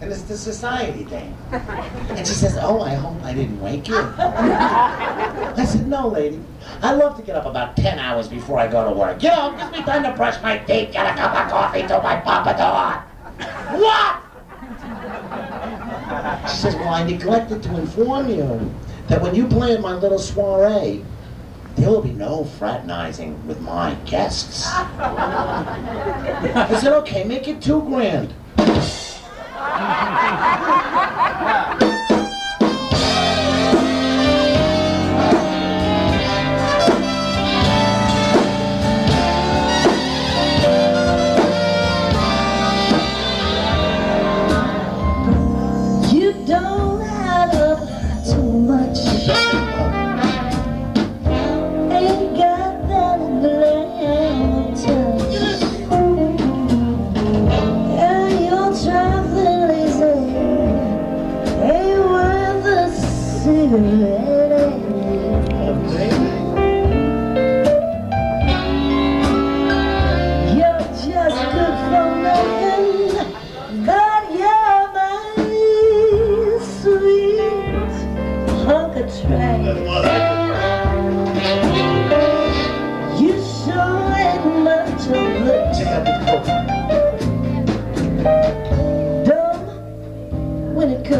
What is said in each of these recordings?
and it's the society thing. And she says, oh, I hope I didn't wake you. I said, no, lady. I love to get up about 10 hours before I go to work. You know, gives me time to brush my teeth, get a cup of coffee to my papa pompadour. What? She says, well, I neglected to inform you that when you plan my little soiree, there will be no fraternizing with my guests. I said, okay, make it two grand. 对对对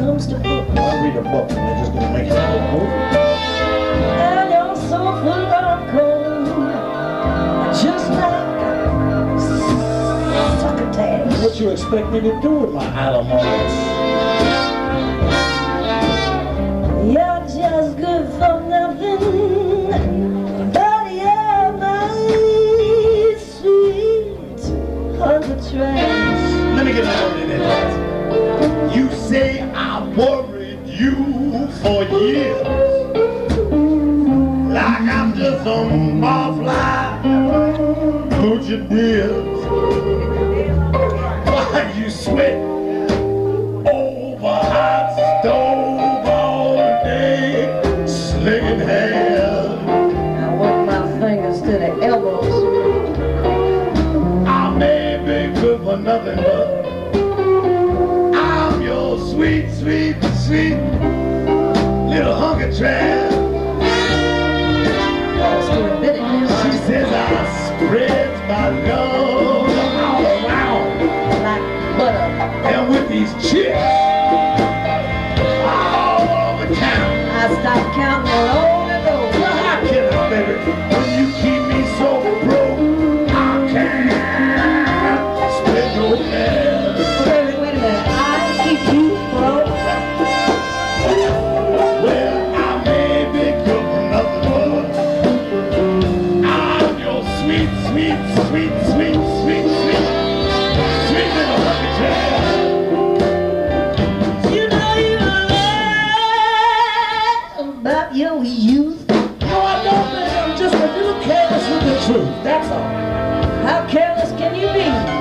comes to. I read a book and they're just gonna make it a whole movie. And you're so full of cold, just like succotash. What you expect me to do with my alimonies? You're just good for nothing, but you're my sweet hunk of. Let me get a word in. You say I worried you for years. Like I'm just some barfly. Coochie dears. Why you sweat over hot stove all day, slinging hair. I work my fingers to the elbows. I may be good for nothing, but your sweet, sweet, sweet little hunker trap. She says I spread my love all around like butter, and with these chips all over town. I stopped counting all over. Well, I killed her, baby. sweet, sweet, sweet, sweet, sweet little lucky child. You know you lied about your youth. No, I don't. I'm just a little careless with the truth. That's all. How careless can you be?